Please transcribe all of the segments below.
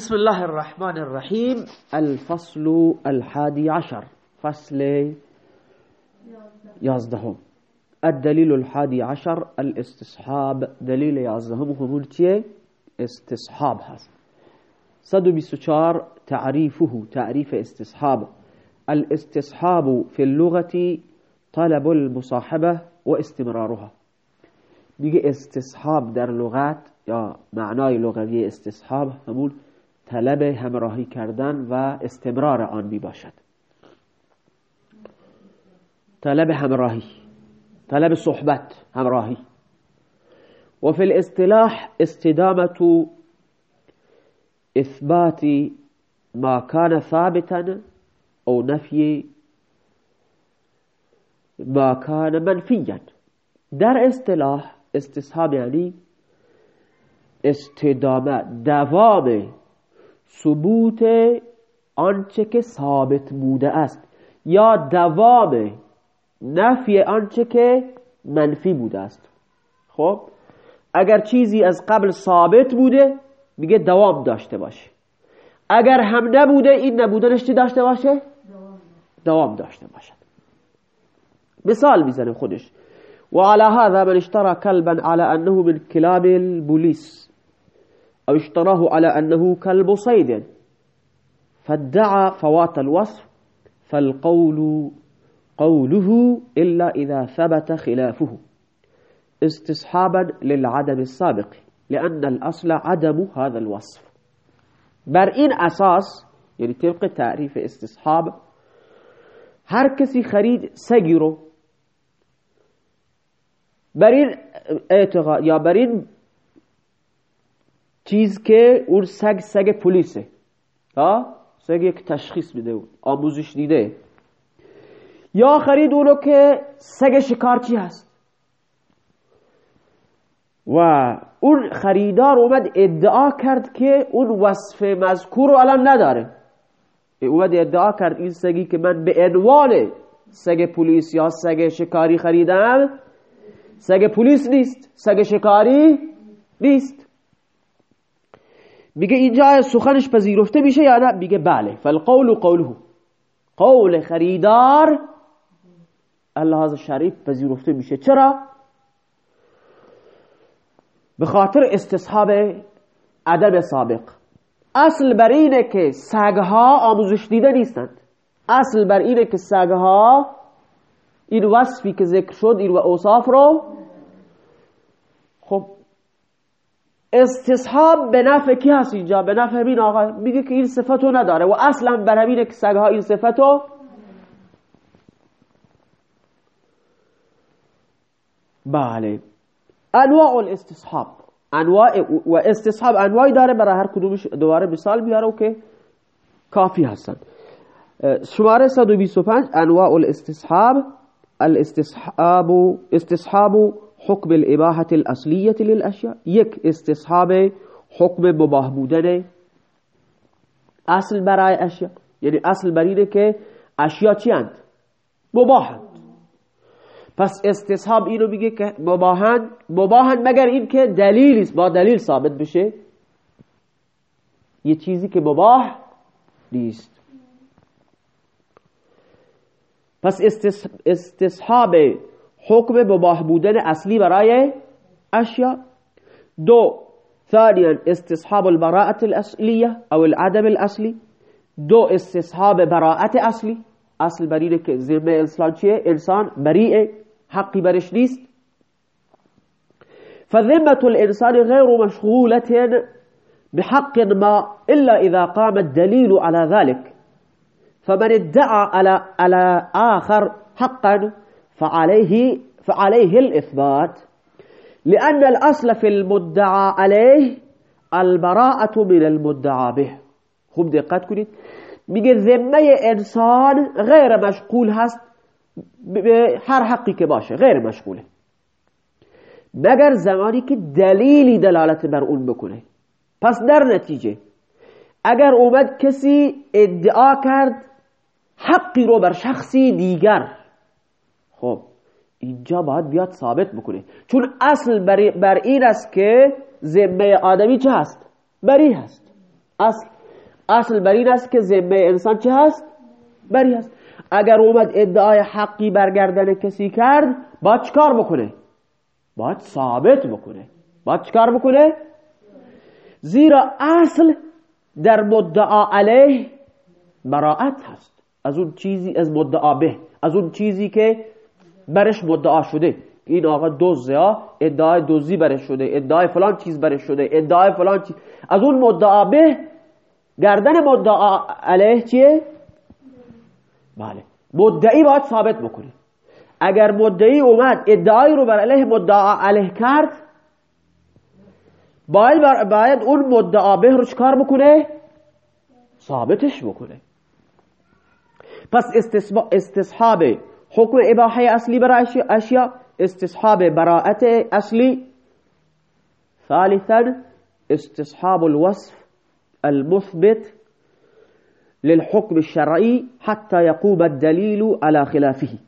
بسم الله الرحمن الرحيم. الفصل الحادي عشر. فصل يازدهم. الدليل الحادي عشر الاستصحاب. دليل يازدهم چیه؟ استصحاب هست. 124 تعريفه تعريف استصحاب. الاستصحاب في اللغة طلب المصاحبة واستمرارها دیگه استصحاب در لغت یا معنای لغوی استصحاب همون طلب همراهی کردن و استمرار آن می باشد طلب همراهی طلب صحبت همراهی. و فی الاصطلاح استدامة اثبات ما كان ثابتا او نفی ما كان منفیا. در اصطلاح استصحاب یعنی استدامه دوام ثبوت آنچه که ثابت بوده است یا دوام نفی آنچه که منفی بوده است. خب؟ اگر چیزی از قبل ثابت بوده میگه دوام داشته باشه. اگر هم نبوده این نبودنش چی داشته باشه؟ دوام داشته باشد مثال می‌زنه خودش. وعلى هذا من اشترى كلبا على أنه من كلاب البوليس. أو اشتراه على أنه كلب صيد فادعى فوات الوصف فالقول قوله إلا إذا ثبت خلافه استصحابا للعدم السابق لأن الأصل عدم هذا الوصف. بر این أساس یعنی طبق تعریف استصحاب هر کسی خرید سگی رو اعتقاد یا بر این چیز که اون سگ سگ پلیسه. سگ یک تشخیص میده اون. آموزش دیده. یا خرید اونو که سگ شکارچی هست. و اون خریدار اومد ادعا کرد که اون وصف مذکور رو الان نداره. اومد ادعا کرد این سگی که من به عنوان سگ پلیس یا سگ شکاری خریدم سگ پلیس نیست سگ شکاری نیست. میگه اینجا سخنش پذیرفته میشه یا نه؟ میگه بله. فالقول قوله قول خریدار الله شریف پذیرفته میشه. چرا؟ به خاطر استصحاب عدم سابق. اصل بر اینه که سگها آموزش دیده نیستند. اصل بر اینه که سگها این وصفی که ذکر شد این و اوصاف رو خب استصحاب به نفع کی هست اینجا؟ به نفع همین آقا میگه که این صفتو نداره. و اصلا بر همینه که سگها این صفتو بله. انواع الاستصحاب. انواع و استصحاب انواعی داره برای هر کدومش دوباره مثال بیاره که کافی هستن. شماره 125 انواع الاستصحاب. الاستصحاب استصحاب حکم الاباحة الاصلیه للاشیاء. یک استصحاب حکم مباح بودن اصل برای اشیاء. یعنی اصل بر اینه که اشیاء چی اند مباحند پس استصحاب اینو میگه که مباحند مباحند مگر این که دلیلی با دلیل ثابت بشه. یه چیزی که مباح نیست. پس استصحاب حکم مباح بودن اصلی برای اشیاء دو ثانيا استصحاب البراءة الأصلية أو العدم الأصلي دو استصحاب براءة أصلي اصل برینه که ذمه انسان چیه؟ انسان بریئه حقی برش نیست. فذمة الإنسان غير مشغولة بحق ما إلا إذا قام الدليل على ذلك. فمن ادعى على على آخر حقا فعليه فعليه الإثبات. لأن الأصل في المدعى عليه البراءة من المدعى به. خوب دقت کنید. میگه ذمه انسان غیر مشغول هست به هر حقی که باشه غیر مشغوله. مگر زمانی که دلیلی دلالت بر اون بکنه. پس در نتیجه اگر اومد کسی ادعا کرد حقی رو بر شخصی دیگر خب اینجا باید بیاد ثابت بکنه. چون اصل بر این است که ذمه آدمی چه هست؟ بری هست. اصل اصل بر این است که ذمه انسان چه هست؟ بری هست. اگر اومد ادعای حقی برگردن کسی کرد باید چکار بکنه؟ باید ثابت بکنه. باید چکار بکنه؟ زیرا اصل در مدعا علیه براعت هست. از اون چیزی از مدعا به. از اون چیزی که برش مدعا شده این آقا دوزه ها ادعای دوزی برش شده ادعای فلان چیز برش شده ادعای فلان چیز از اون مدعا به گردن مدعا علیه چیه؟ بله مدعی باید ثابت بکنه اگر مدعی اومد ادعای رو بر علیه مدعا علیه کرد باید, باید اون مدعا به رو چکار بکنه؟ ثابتش بکنه پس استصحاب حکم إباحة اصلی برای اشیاء استصحاب براءت اصلی ثالثا استصحاب الوصف المثبت للحكم الشرعي حتى يقوم الدليل على خلافه.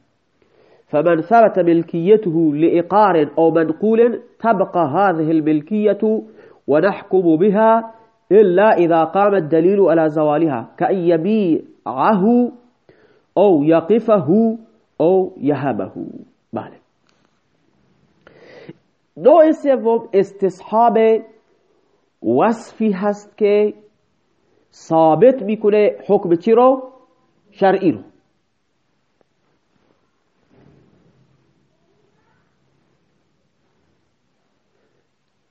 فمن ثبت ملكيته لإقار أو منقول تبقى هذه الملكية ونحكم بها إلا إذا قام الدليل على زوالها كأن يبيعه أو يقفه أو يهبه بله. نوع سوم استصحاب وصفی هست که ثابت می‌کنه حکم چی رو؟ شرعی رو.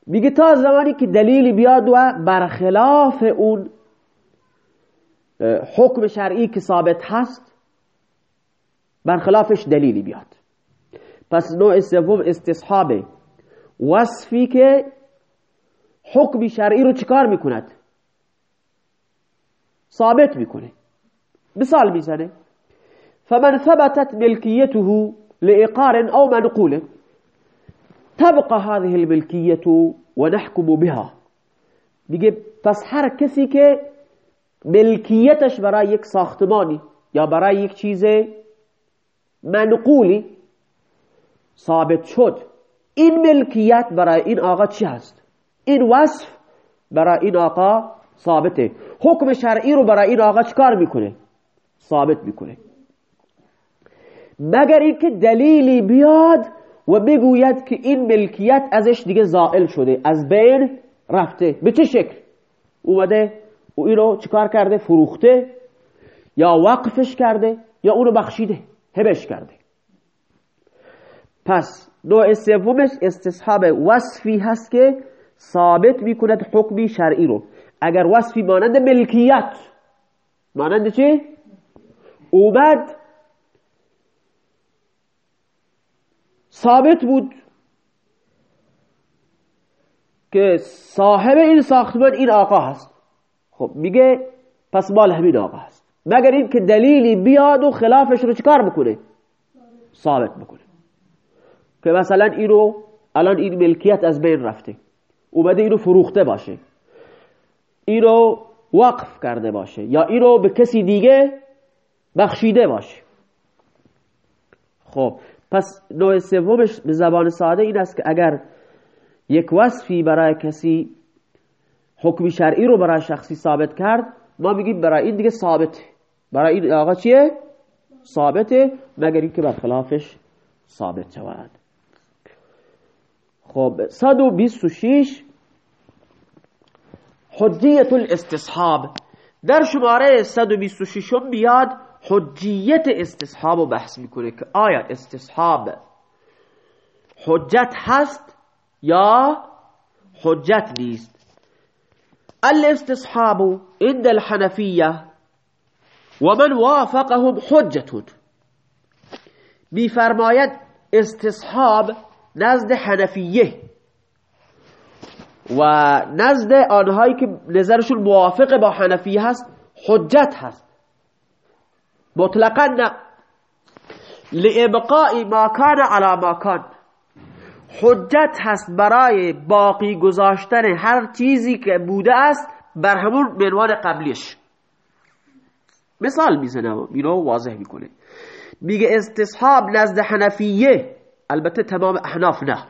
میگه تا زمانی که دلیلی بیاد و برخلاف اون حکم شرعی که ثابت هست برخلافش دلیلی بیاد. پس نوع سوم استصحاب وصفی که حکم شرعی رو چیکار می‌کند؟ ثابت می‌کنه. مثال می‌زنه. فمن ثبتت ملكيته لإقار أو منقول. تبقى هذه الملكية ونحكم بها. میگه پس هر کسی که ملکیتش برای یک ساختمانی یا برای یک چیز منقولی ثابت شد. این ملکیت برای این آقا چی هست؟ این وصف برای این آقا ثابته. حکم شرعی رو برای این آقا چکار می‌کنه؟ ثابت می‌کنه. مگر اینکه دلیلی بیاد و بگوید که این ملکیت ازش دیگه زائل شده از بین رفته. به چه شکل؟ اومده و اینو چکار کرده؟ فروخته یا وقفش کرده یا اونو بخشیده؟ هبش کرده پس نوع سومش استصحاب وصفی هست که ثابت می‌کند حکمی شرعی رو. اگر وصفی مانند ملکیت مانند چی؟ اومد ثابت بود که صاحب این ساختمان این آقا هست. خب میگه پس مال همین آقا هست. مگر این که دلیلی بیاد و خلافش رو چکار بکنه؟ ثابت بکنه. که مثلا اینو الان این ملکیت از بین رفته. اومده اینو فروخته باشه. اینو وقف کرده باشه. یا اینو به کسی دیگه بخشیده باشه. خب پس نوع سومش به زبان ساده این است که اگر یک وصفی برای کسی حکم شرعی رو برای شخصی ثابت کرد ما میگیم برای این دیگه ثابته. برای این آقا چیه؟ ثابته. مگر اینکه برخلافش ثابت شود. خب 126 حجیت الاستصحاب در شماره 126 بیاد حجیت استصحاب رو بحث می‌کنه که آیا استصحاب حجت هست یا حجت نیست. الاستصحاب عند الحنفیه ومن وافقهم حجتون میفرماید استصحاب نزد حنفیه و نزد آنهایی که نظرشون موافق با حنفیه هست حجت هست. مطلقا نه لابقاء ما کان علی ما کان. حجت هست برای باقی گذاشتن هر چیزی که بوده است بر همون منوان قبلیش. مثال می‌زنه اینو واضح می‌کنه. میگه استصحاب نزد حنفیه. البته تمام احناف نه.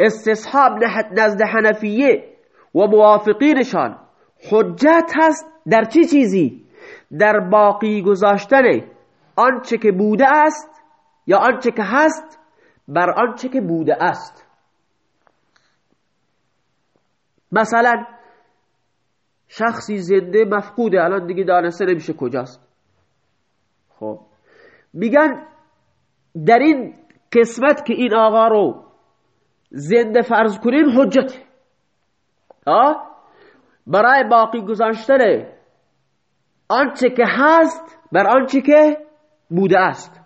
استصحاب نزد حنفیه و موافقینشان حجت هست در چه چی چیزی؟ در باقی گذاشتن آنچه که بوده است یا آنچه که هست بر آنچه که بوده است. مثلا شخصی زنده مفقوده. الان دیگه دانسته نمیشه کجاست. خب. میگن در این قسمت که این آقا رو زنده فرض کنیم حجت. برای باقی گذاشتن آنچه که هست بر آنچه که بوده است.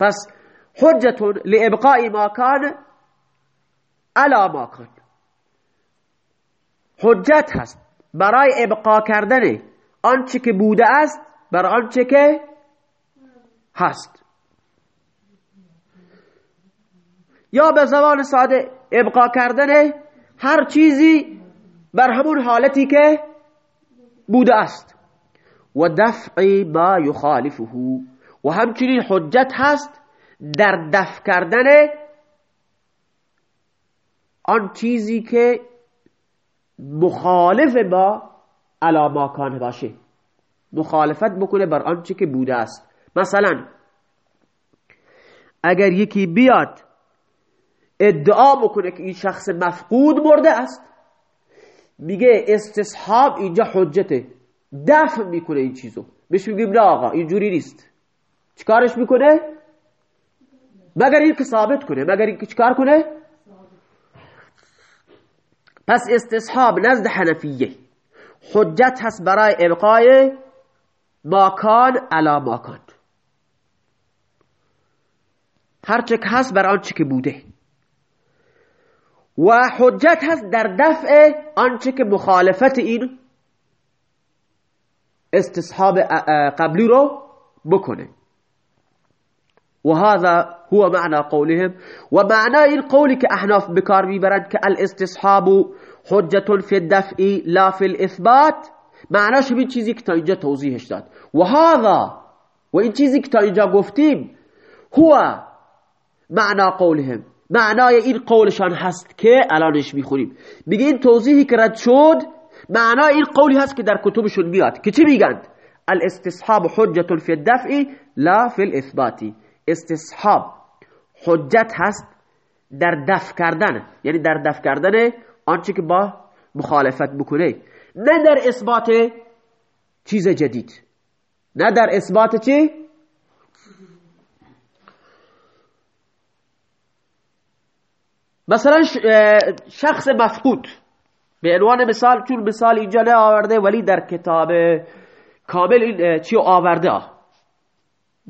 پس حجت لابقاء ما کان علا ما حجت هست. برای ابقا کردن آنچه که بوده است بر آنچه که هست. یا به زبان ساده ابقا کردن هر چیزی بر همون حالتی که بوده است. و دفع ما یخالفه. و همچنین حجت هست در دفع کردن آن چیزی که مخالف با علاماکان باشه مخالفت بکنه بر آنچه که بوده است. مثلا اگر یکی بیاد ادعا بکنه که این شخص مفقود مرده است میگه استصحاب اینجا حجته دفع می‌کنه این چیزو. بهش میگیم نه آقا اینجوری نیست. چیکارش می‌کنه؟ مگر این که ثابت کنه مگر این که چیکار کنه؟ پس استصحاب نزد حنفیه. حجت هست برای ابقای ماکان علا ماکان هرچه که هست بر آنچه که بوده. و حجت هست در دفع آنچه که مخالفت این استصحاب قبلی رو بکنه. و هذا هو معنى قولهم. و معنى این قولی که احناف بکار می‌برند که الاستصحاب حجت فی الدفع لا فی الاثبات. معناش این چیزی که تا اینجا توضیحش داد. و هذا و این چیزی تا اینجا گفتیم هو معنى قولهم. معنای این قولشان هست که الانش می‌خونیم. میگه این توضیحی که رد شد معنای این قولی هست که در کتبشون میاد. که چی میگند؟ الاستصحاب حجت فی الدفع لا فی الاثباتی استصحاب حجت هست در دفع کردن. یعنی در دفع کردن آنچه که با مخالفت بکنه. نه در اثبات چیز جدید. نه در اثبات چی؟ مثلا شخص مفقود. به عنوان مثال چون مثال اینجا نه آورده ولی در کتاب کامل این چی آورده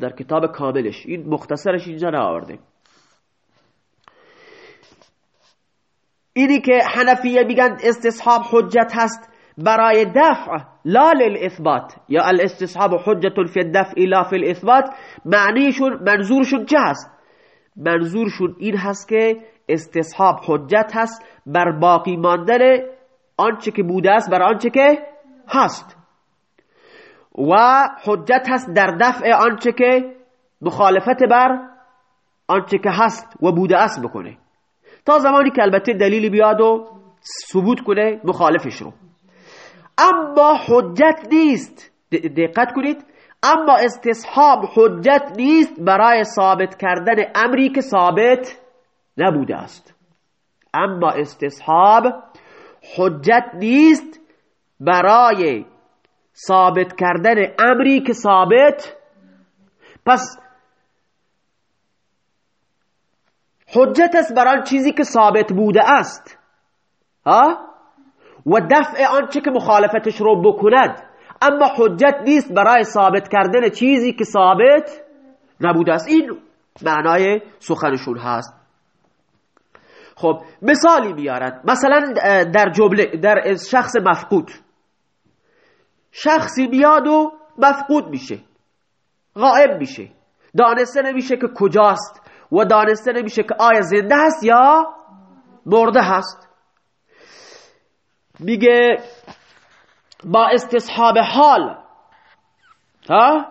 در کتاب کاملش این مختصرش اینجا نه آورده اینی که حنفیه میگن استصحاب حجت هست برای دفع لا للاثبات. یا الاستصحاب حجت فی الدفع لا فی الاثبات معنیشون منظورشون چه هست؟ منظورشون این هست که استصحاب حجت هست بر باقی ماندن آنچه که بوده است بر آنچه که هست. و حجت هست در دفع آنچه که مخالفت بر آنچه که هست و بوده است بکنه. تا زمانی که البته دلیلی بیاد و ثبوت کنه مخالفش رو. اما حجت نیست. دقت کنید. اما استصحاب حجت نیست برای ثابت کردن امری که ثابت نبوده است. اما استصحاب حجت نیست برای ثابت کردن امری که ثابت پس حجت است برای چیزی که ثابت بوده است. ها؟ و دفع آنچه که مخالفتش رو بکند. اما حجت نیست برای ثابت کردن چیزی که ثابت نبوده است. این معنای سخنشون هست. خب مثالی بیارد مثلا در جمله در شخص مفقود. شخصی بیاد و مفقود میشه. غائب میشه. دانسته نمیشه که کجاست و دانسته نمیشه که آیا زنده هست یا مرده هست. میگه با استصحاب حال. ها؟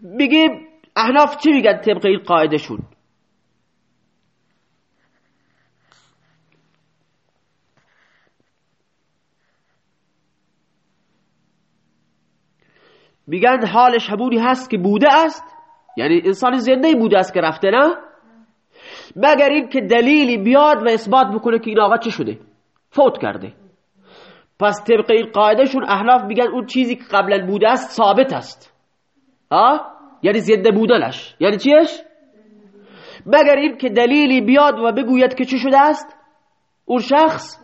میگه احناف چی میگن طبق این قاعدشون میگن حالش همونی هست که بوده است. یعنی انسان زنده بوده است که رفته نه؟ مگر این که دلیلی بیاد و اثبات بکنه که این آقا چه شده؟ فوت کرده. پس طبق این قاعدهشون احناف میگن اون چیزی که قبلا بوده است ثابت است. ها؟ یعنی زنده بودنش. یعنی چیش؟ مگر این که دلیلی بیاد و بگوید که چه شده است؟ اون شخص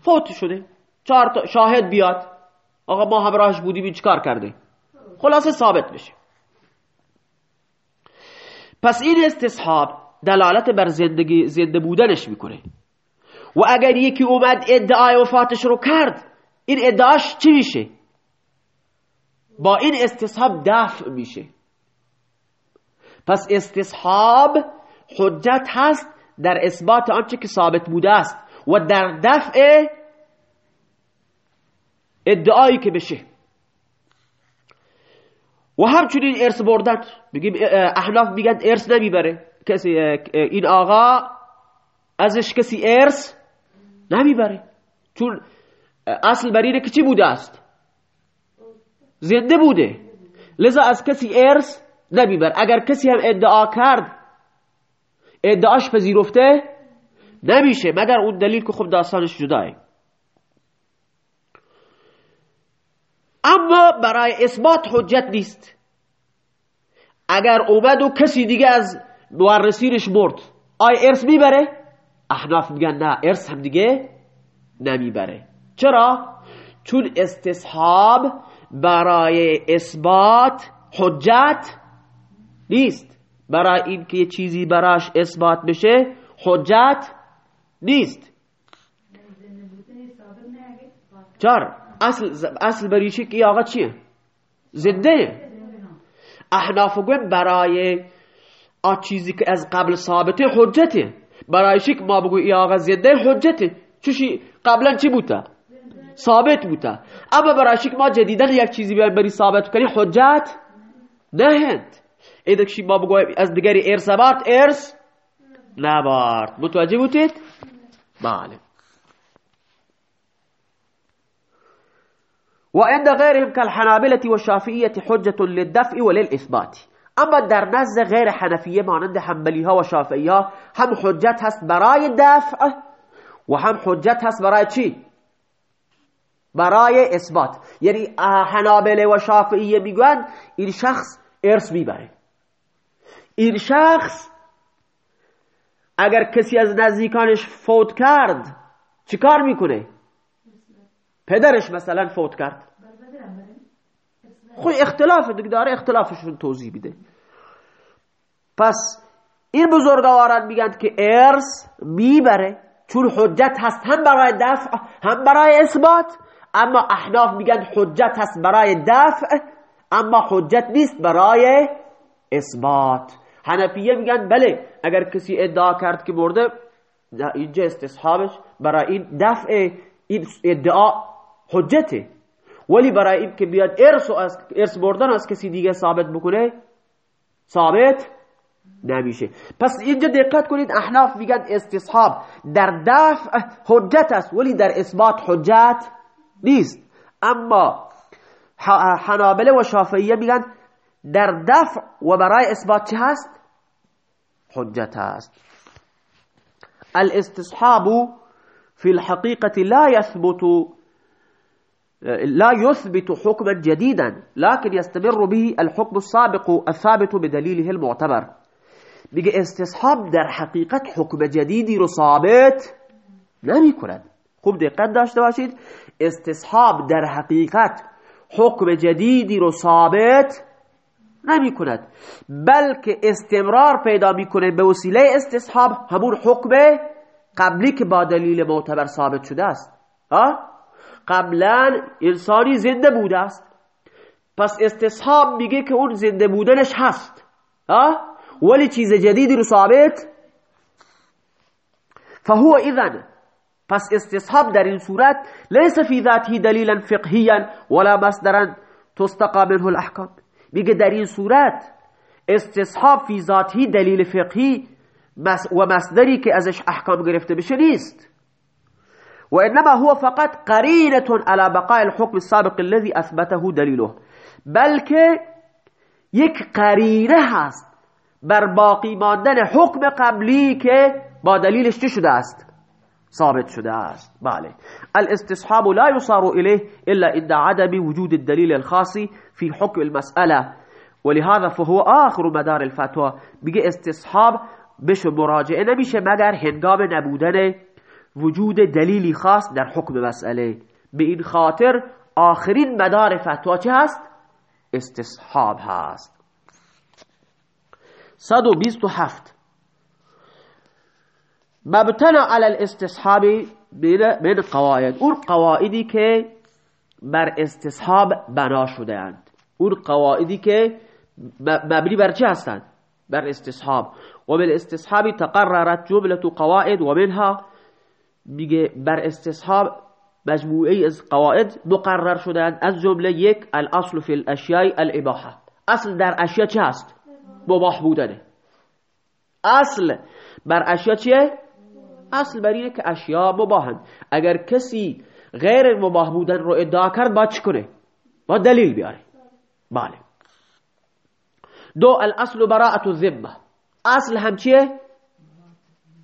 فوت شده. چهار شاهد بیاد. آقا ما همراهش بودیم این چکار کرده؟ خلاصه ثابت بشه. پس این استصحاب دلالت بر زندگی زنده بودنش می‌کنه. و اگر یکی اومد ادعای وفاتش رو کرد این ادعاش چی میشه؟ با این استصحاب دفع میشه. پس استصحاب حجت هست در اثبات آنچه که ثابت بوده است و در دفع ادعایی که بشه. و همچنین ارث بردن بگیم احناف میگن ارث نمی‌بره. کسی این آقا ازش کسی ارث نمی‌بره. چون اصل بر اینه که چی بوده است؟ زنده بوده. لذا از کسی ارث نمیبر. اگر کسی هم ادعا کرد ادعاش پذیرفته نمیشه. مگر اون دلیل که خب داستانش جداه اما برای اثبات حجت نیست اگر اومد و کسی دیگه از مورسینش مرد آیا ارث می‌بره؟ احناف میگن نه ارث هم دیگه نمی‌بره چرا؟ چون استصحاب برای اثبات حجت نیست برای اینکه یه چیزی براش اثبات بشه حجت نیست چرا؟ اصل اصل بریشی که آقا چیه؟ زنده احناف گویم برای آ چیزی که از قبل ثابته حجته. برای که ما بگو ای آقا زنده حجته. چوشی قبلا چی بوده؟ ثابت بوده. اما برای که ما جدیدن یک چیزی بری ثابت کنی حجت نهند. ایدکشی ما بگو از دیگری ارث بارد ارث نبارد. متوجه بودید؟ بله. وعند غيرهم كالحنابلة والشافعية حجة للدفع وللإثبات اما در نزد غیر حنفیه مانند حنبلی ها و شافعی هم حجت هست برای دفع و هم حجت هست برای چی؟ برای اثبات یعنی حنابله و شافعیه می‌گوین این شخص ارث می‌بره این شخص اگر کسی از نزدیکانش فوت کرد چیکار می‌کنه؟ پدرش مثلا فوت کرد. خود اختلاف دیگه داره اختلافشون توضیح بیده پس این بزرگواران میگن که ارث می‌بره چون حجت هست هم برای دفع هم برای اثبات اما احناف میگن حجت هست برای دفع اما حجت نیست برای اثبات. حنفیه میگن بله اگر کسی ادعا کرد که مرده اینجا استصحابش برای این دفع این ادعا حجته. ولی برای این که بیاد ارث از ارث بردن از کسی دیگه ثابت بکنه ثابت نمیشه. پس اینجا دقت کنید احناف میگن استصحاب در دفع حجت است ولی در اثبات حجت نیست. اما حنابله و شافعیه میگن در دفع و برای اثبات چه هست؟ حجت است الاستصحاب في الحقيقة لا يثبت لا يثبت حكما جديدا لكن يستمر به الحكم السابق الثابت بدليله المعتبر. میگه استصحاب در حقیقت حکم جدیدی رو ثابت نمی کند خوب دقت داشته باشید. استصحاب در حقیقت حکم جدیدی رو ثابت نمی کند. بلکه استمرار پیدا می‌کنه به وسیله استصحاب همون حکم قبلی که با دلیل معتبر ثابت شده است. قبلا انسانی زنده بوده است. پس استصحاب میگه که اون زنده بودنش هست. ولی چیز جدیدی رو ثابت؟ فهو اذن. پس استصحاب در این صورت ليس في ذاته دلیلا فقهیا ولا مصدرا تستقى منه الاحکام میگه در این صورت استصحاب فی ذاته دلیل فقهی و مصدری که ازش احکام گرفته بشه نیست. وإنما هو فقط قرينة على بقاء الحكم السابق الذي أثبته دليله بلکه یک قرینه هست بر باقی ماندن حکم قبلی که با دلیلش چه شده است؟ ثابت شده است. بله. الاستصحاب لا يصار إليه إلا عند عدم وجود الدليل الخاص في حكم المسألة. ولهذا فهو آخر مدار الفتوى. بگه استصحاب بشه مراجعه نمیشه مگر هنگام نبودن وجود دلیلی خاص در حکم مسئله. به این خاطر آخرین مدار فتوا چه هست؟ استصحاب هست. 127 مبتنا على الاستصحاب من قواعد. اون قواعدی که بر استصحاب بنا شده اند اون قواعدی که مبنی بر چه هستند؟ بر استصحاب. و بالاستصحاب تقررت جمله قواعد و منها میگه بر استصحاب مجموعه از قواعد مقرر شدند از جمله یک الاصل فی الاشیاء الاباحه. اصل در اشیا چه هست؟ مباح بودنه. اصل بر اشیا چیه؟ اصل بر اینه که اشیا مباهند اگر کسی غیر مباح بودن رو ادعا کرد با چی کنه؟ با دلیل بیاره. بله. دو الاصل براعت الذمه. اصل هم چیه؟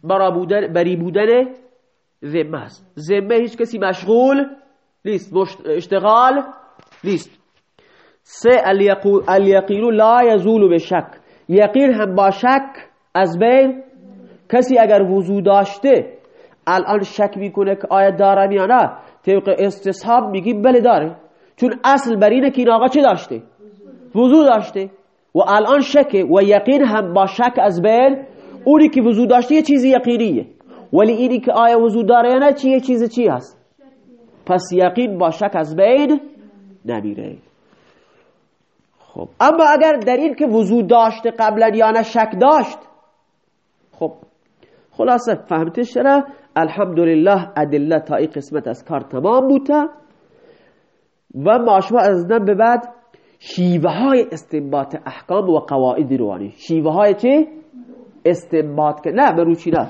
برا بودن بری بودن ذمه است. ذمه هیچ کسی مشغول نیست اشتغال نیست. سه الیقین لا یزول به شک یقین هم با شک از بین. کسی اگر وضو داشته الان شک می‌کنه که آیا دارم یا نه؟ طبق استصحاب میگیم بله داره. چون اصل بر اینه که این آقا چه داشته؟ وضو داشته. و الان شکه. و یقین هم با شک از بین. اونی که وضو داشته یه چیزی یقینیه. ولی اینی که آیا وضو داره یا نه چیه؟ چیز چی هست؟ پس یقین با شک از بین نمیره. خب اما اگر در این که وضو داشته قبلا یا نه شک داشت خب خلاصه فهمتش چرا الحمدلله ادله تا این قسمت از کار تمام بوده. و ماشما از دن به بعد شیوه های استنباط احکام و قواعد روانی. شیوه های چه؟ استنباط که نه بروچی نه.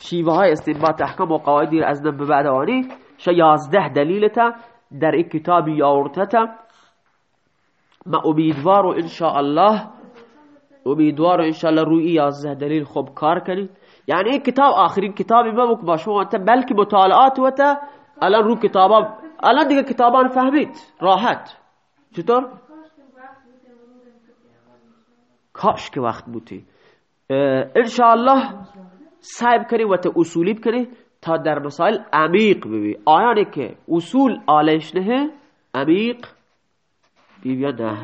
شیوه های استنباط احکام و قواعد از دن به بعد آنی یازده دلیلتا در این کتابی یاورتتا ما امیدوار و انشاءالله امیدوار و انشاءالله روی یازده دلیل خوب کار کنید یعنی این کتاب آخرین کتابی ما با شما بلکه مطالعات و تا. الان رو کتابا الان دیگه کتابان فهمید. راحت. چطور؟ کاش که وقت بودی. انشاءالله سعی کنی و اصولی بکنی تا در مسائل عمیق ببی آیانی که اصول آلش نه عمیق بیبیا نه